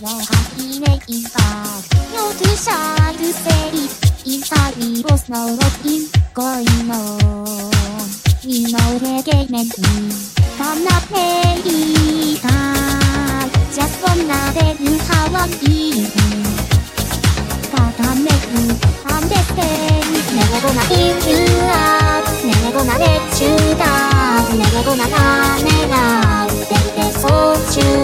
What has he made in inside we both know what is going on. We know the game and we cannot play it out. Just wanna tell you how I'm feeling. Gotta make you understand. Never gonna give you up. Never gonna let you down. Never gonna turn around. Take this fortune.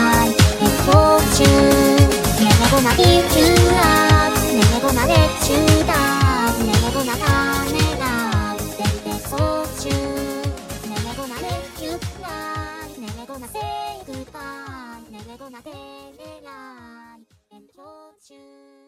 イクターネゴなデレライデフォーチュー